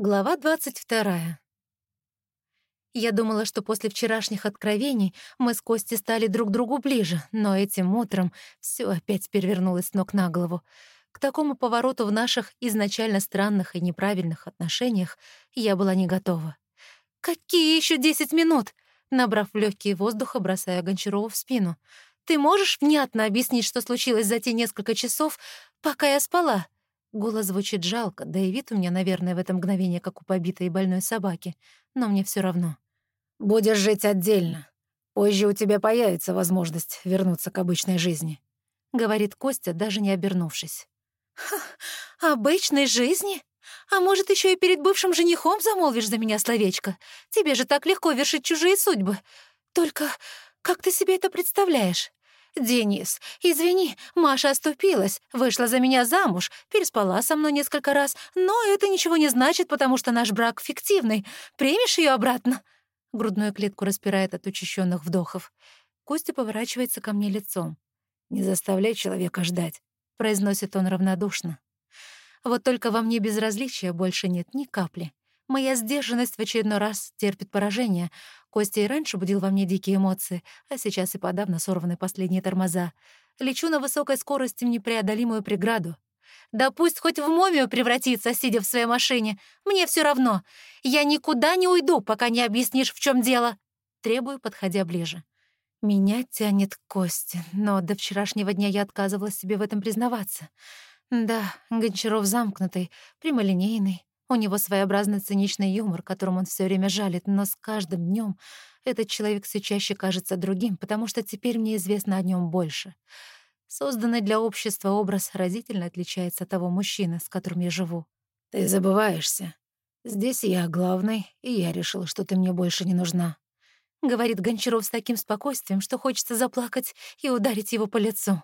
Глава 22. Я думала, что после вчерашних откровений мы с Костей стали друг другу ближе, но этим утром все опять перевернулось с ног на голову. К такому повороту в наших изначально странных и неправильных отношениях я была не готова. «Какие еще десять минут?» Набрав легкие воздуха, бросая Гончарову в спину. «Ты можешь внятно объяснить, что случилось за те несколько часов, пока я спала?» Голос звучит жалко, да и вид у меня, наверное, в это мгновение, как у побитой и больной собаки. Но мне все равно. «Будешь жить отдельно. Позже у тебя появится возможность вернуться к обычной жизни», — говорит Костя, даже не обернувшись. Ха, «Обычной жизни? А может, еще и перед бывшим женихом замолвишь за меня словечко? Тебе же так легко вершить чужие судьбы. Только как ты себе это представляешь? «Денис, извини, Маша оступилась, вышла за меня замуж, переспала со мной несколько раз, но это ничего не значит, потому что наш брак фиктивный. Примешь ее обратно?» Грудную клетку распирает от учащенных вдохов. Костя поворачивается ко мне лицом. «Не заставляй человека ждать», — произносит он равнодушно. Вот только во мне безразличия больше нет ни капли. Моя сдержанность в очередной раз терпит поражение. Костя и раньше будил во мне дикие эмоции, а сейчас и подавно сорваны последние тормоза. Лечу на высокой скорости в непреодолимую преграду. Да пусть хоть в момию превратится, сидя в своей машине. Мне все равно. Я никуда не уйду, пока не объяснишь, в чем дело. Требую, подходя ближе. Меня тянет к Косте, но до вчерашнего дня я отказывалась себе в этом признаваться. Да, Гончаров замкнутый, прямолинейный, у него своеобразный циничный юмор, которым он все время жалит, но с каждым днем этот человек все чаще кажется другим, потому что теперь мне известно о нем больше. Созданный для общества образ разительно отличается от того мужчины, с которым я живу. «Ты забываешься. Здесь я главный, и я решила, что ты мне больше не нужна», — говорит Гончаров с таким спокойствием, что хочется заплакать и ударить его по лицу.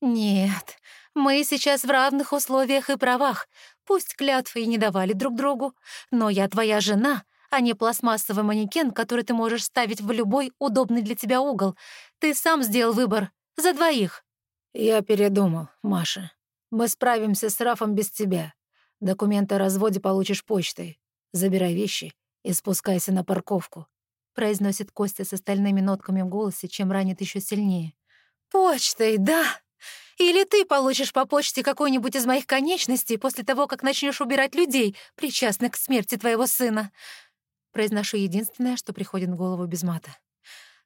«Нет, мы сейчас в равных условиях и правах. Пусть клятвы и не давали друг другу, но я твоя жена, а не пластмассовый манекен, который ты можешь ставить в любой удобный для тебя угол. Ты сам сделал выбор. За двоих». «Я передумал, Маша. Мы справимся с Рафом без тебя. Документы о разводе получишь почтой. Забирай вещи и спускайся на парковку», — произносит Костя с остальными нотками в голосе, чем ранит еще сильнее. «Почтой, да!» Или ты получишь по почте какой-нибудь из моих конечностей после того, как начнешь убирать людей, причастных к смерти твоего сына. Произношу единственное, что приходит в голову без мата.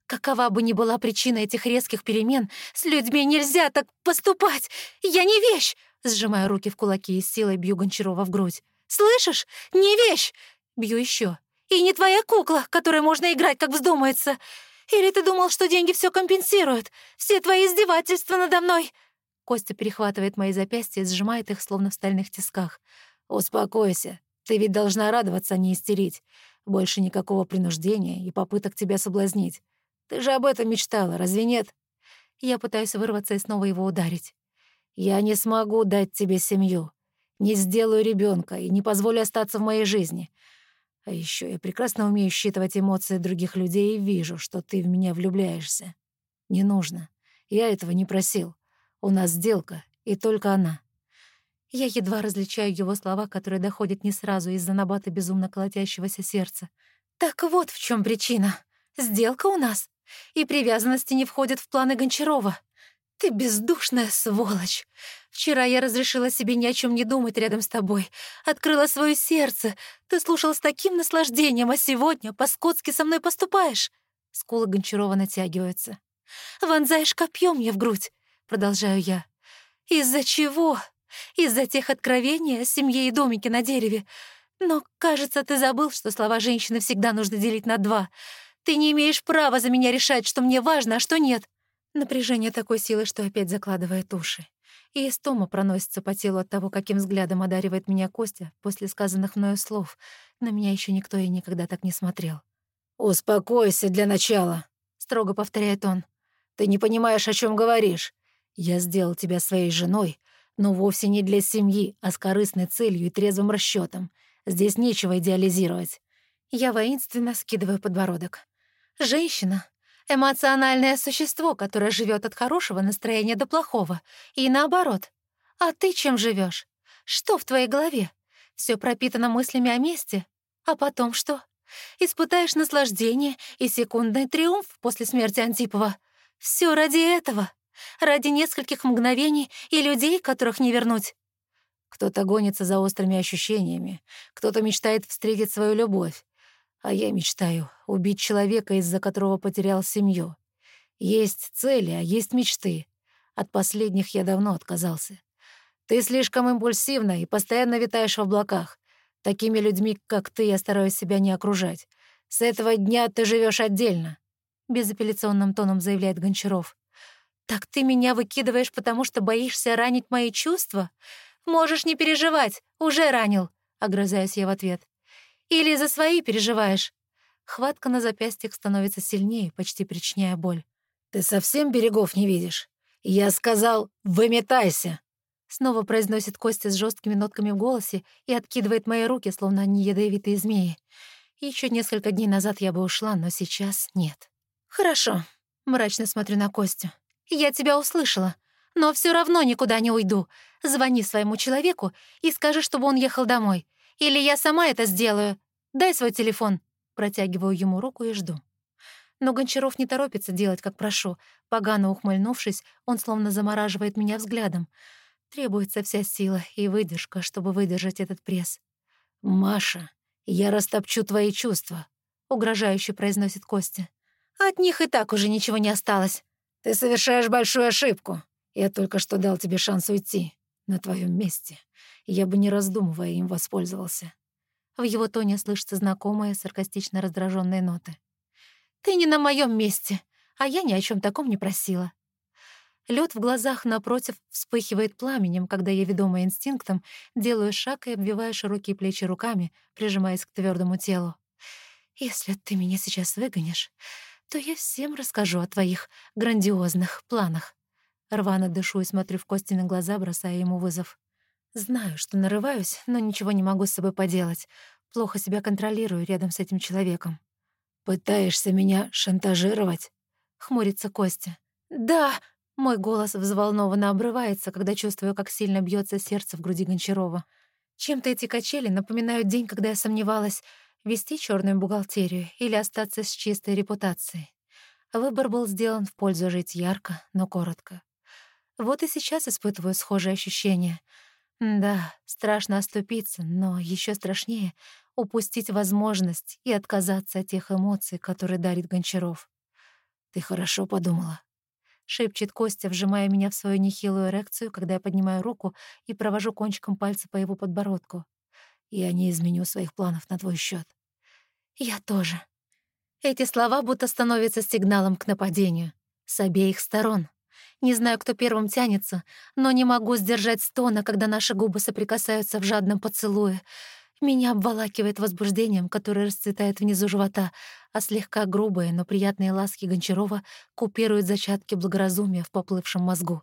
Какова бы ни была причина этих резких перемен, с людьми нельзя так поступать. Я не вещь. Сжимаю руки в кулаки и силой бью Гончарова в грудь. «Слышишь? Не вещь!» Бью еще. «И не твоя кукла, которой можно играть, как вздумается. Или ты думал, что деньги все компенсируют? Все твои издевательства надо мной!» Костя перехватывает мои запястья и сжимает их, словно в стальных тисках. «Успокойся. Ты ведь должна радоваться, а не истерить. Больше никакого принуждения и попыток тебя соблазнить. Ты же об этом мечтала, разве нет?» Я пытаюсь вырваться и снова его ударить. «Я не смогу дать тебе семью. Не сделаю ребенка и не позволю остаться в моей жизни. А еще я прекрасно умею считывать эмоции других людей и вижу, что ты в меня влюбляешься. Не нужно. Я этого не просил. У нас сделка, и только она. Я едва различаю его слова, которые доходят не сразу из-за набата безумно колотящегося сердца. Так вот в чем причина. Сделка у нас. И привязанности не входят в планы Гончарова. Ты бездушная сволочь. Вчера я разрешила себе ни о чем не думать рядом с тобой. Открыла свое сердце. Ты слушал с таким наслаждением, а сегодня по-скотски со мной поступаешь. Скулы Гончарова натягиваются. Вонзаешь копьем мне в грудь продолжаю я. «Из-за чего? Из-за тех откровений о семье и домике на дереве. Но, кажется, ты забыл, что слова женщины всегда нужно делить на два. Ты не имеешь права за меня решать, что мне важно, а что нет». Напряжение такой силы, что опять закладывает уши. И истома проносится по телу от того, каким взглядом одаривает меня Костя после сказанных мною слов. На меня еще никто и никогда так не смотрел. «Успокойся для начала», — строго повторяет он. «Ты не понимаешь, о чем говоришь. Я сделал тебя своей женой, но вовсе не для семьи, а с корыстной целью и трезвым расчетом. Здесь нечего идеализировать. Я воинственно скидываю подбородок. Женщина — эмоциональное существо, которое живет от хорошего настроения до плохого, и наоборот. А ты чем живешь? Что в твоей голове? Все пропитано мыслями о месте. А потом что? Испытаешь наслаждение и секундный триумф после смерти Антипова. Все ради этого. Ради нескольких мгновений и людей, которых не вернуть. Кто-то гонится за острыми ощущениями, кто-то мечтает встретить свою любовь. А я мечтаю убить человека, из-за которого потерял семью. Есть цели, а есть мечты. От последних я давно отказался. Ты слишком импульсивна и постоянно витаешь в облаках. Такими людьми, как ты, я стараюсь себя не окружать. С этого дня ты живешь отдельно», — безапелляционным тоном заявляет Гончаров. «Так ты меня выкидываешь, потому что боишься ранить мои чувства? Можешь не переживать, уже ранил», — огрызаюсь я в ответ. «Или за свои переживаешь?» Хватка на запястьях становится сильнее, почти причиняя боль. «Ты совсем берегов не видишь? Я сказал, выметайся!» Снова произносит Костя с жесткими нотками в голосе и откидывает мои руки, словно они ядовитые змеи. Еще несколько дней назад я бы ушла, но сейчас нет. «Хорошо», — мрачно смотрю на Костю. «Я тебя услышала, но все равно никуда не уйду. Звони своему человеку и скажи, чтобы он ехал домой. Или я сама это сделаю. Дай свой телефон». Протягиваю ему руку и жду. Но Гончаров не торопится делать, как прошу. Погано ухмыльнувшись, он словно замораживает меня взглядом. Требуется вся сила и выдержка, чтобы выдержать этот пресс. «Маша, я растопчу твои чувства», — угрожающе произносит Костя. «От них и так уже ничего не осталось. Ты совершаешь большую ошибку. Я только что дал тебе шанс уйти. На твоем месте. Я бы, не раздумывая, им воспользовался». В его тоне слышатся знакомые, саркастично раздраженные ноты. «Ты не на моем месте, а я ни о чем таком не просила. Лед в глазах напротив вспыхивает пламенем, когда я, ведомая инстинктом, делаю шаг и обвиваю широкие плечи руками, прижимаясь к твердому телу. «Если ты меня сейчас выгонишь, то я всем расскажу о твоих грандиозных планах». Рвано дышу и смотрю в Кости на глаза, бросая ему вызов. Знаю, что нарываюсь, но ничего не могу с собой поделать. Плохо себя контролирую рядом с этим человеком. «Пытаешься меня шантажировать?» — хмурится Костя. «Да!» Мой голос взволнованно обрывается, когда чувствую, как сильно бьется сердце в груди Гончарова. Чем-то эти качели напоминают день, когда я сомневалась, вести черную бухгалтерию или остаться с чистой репутацией. Выбор был сделан в пользу жить ярко, но коротко. Вот и сейчас испытываю схожие ощущения. Да, страшно оступиться, но еще страшнее — упустить возможность и отказаться от тех эмоций, которые дарит Гончаров. «Ты хорошо подумала», шепчет Костя, вжимая меня в свою нехилую эрекцию, когда я поднимаю руку и провожу кончиком пальца по его подбородку. «Я не изменю своих планов на твой счет. «Я тоже». Эти слова будто становятся сигналом к нападению. С обеих сторон. Не знаю, кто первым тянется, но не могу сдержать стона, когда наши губы соприкасаются в жадном поцелуе — меня обволакивает возбуждением, которое расцветает внизу живота, а слегка грубые, но приятные ласки Гончарова купируют зачатки благоразумия в поплывшем мозгу.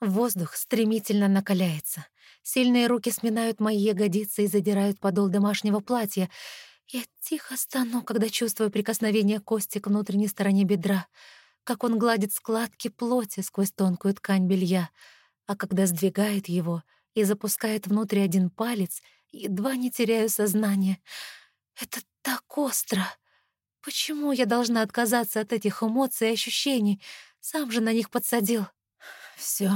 Воздух стремительно накаляется. Сильные руки сминают мои ягодицы и задирают подол домашнего платья. Я тихо стану, когда чувствую прикосновение кости к внутренней стороне бедра, как он гладит складки плоти сквозь тонкую ткань белья, а когда сдвигает его и запускает внутрь один палец — едва не теряю сознание. Это так остро. Почему я должна отказаться от этих эмоций и ощущений? Сам же на них подсадил. Все,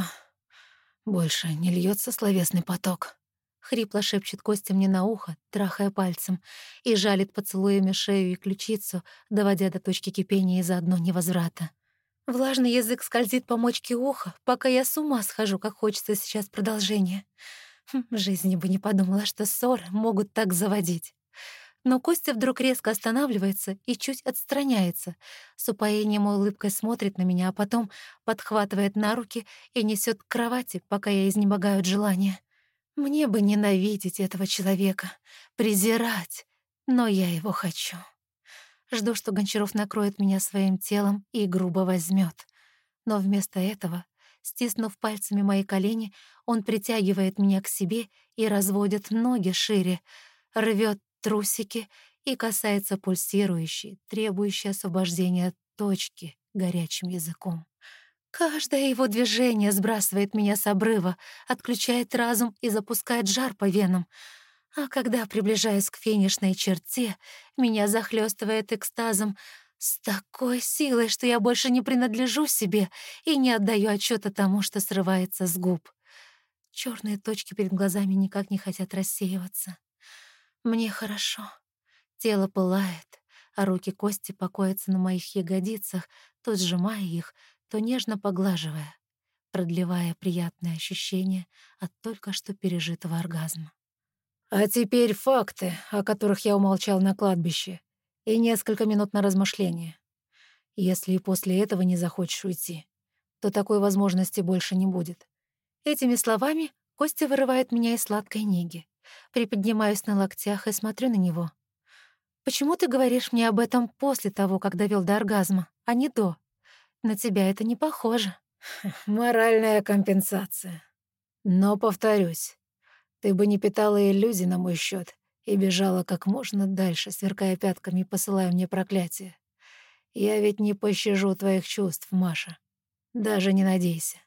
больше не льется словесный поток. Хрипло шепчет Костя мне на ухо, трахая пальцем, и жалит поцелуями шею и ключицу, доводя до точки кипения и заодно невозврата. Влажный язык скользит по мочке уха, пока я с ума схожу, как хочется сейчас продолжения. Хм, жизни бы не подумала, что ссоры могут так заводить. Но Костя вдруг резко останавливается и чуть отстраняется. С упоением улыбкой смотрит на меня, а потом подхватывает на руки и несет к кровати, пока я изнемогаю от желания. Мне бы ненавидеть этого человека, презирать, но я его хочу. Жду, что Гончаров накроет меня своим телом и грубо возьмет. Но вместо этого Стиснув пальцами мои колени, он притягивает меня к себе и разводит ноги шире, рвет трусики и касается пульсирующей, требующей освобождения точки горячим языком. Каждое его движение сбрасывает меня с обрыва, отключает разум и запускает жар по венам. А когда приближаюсь к финишной черте, меня захлестывает экстазом с такой силой, что я больше не принадлежу себе и не отдаю отчета тому, что срывается с губ. Черные точки перед глазами никак не хотят рассеиваться. Мне хорошо. Тело пылает, а руки Кости покоятся на моих ягодицах, то сжимая их, то нежно поглаживая, продлевая приятное ощущение от только что пережитого оргазма. А теперь факты, о которых я умолчал на кладбище, и несколько минут на размышление. Если и после этого не захочешь уйти, то такой возможности больше не будет. Этими словами Костя вырывает меня из сладкой неги. Приподнимаюсь на локтях и смотрю на него. «Почему ты говоришь мне об этом после того, как довел до оргазма, а не до? На тебя это не похоже». «Моральная компенсация. Но, повторюсь, ты бы не питала иллюзий на мой счет и бежала как можно дальше, сверкая пятками и посылая мне проклятие. Я ведь не пощажу твоих чувств, Маша. Даже не надейся.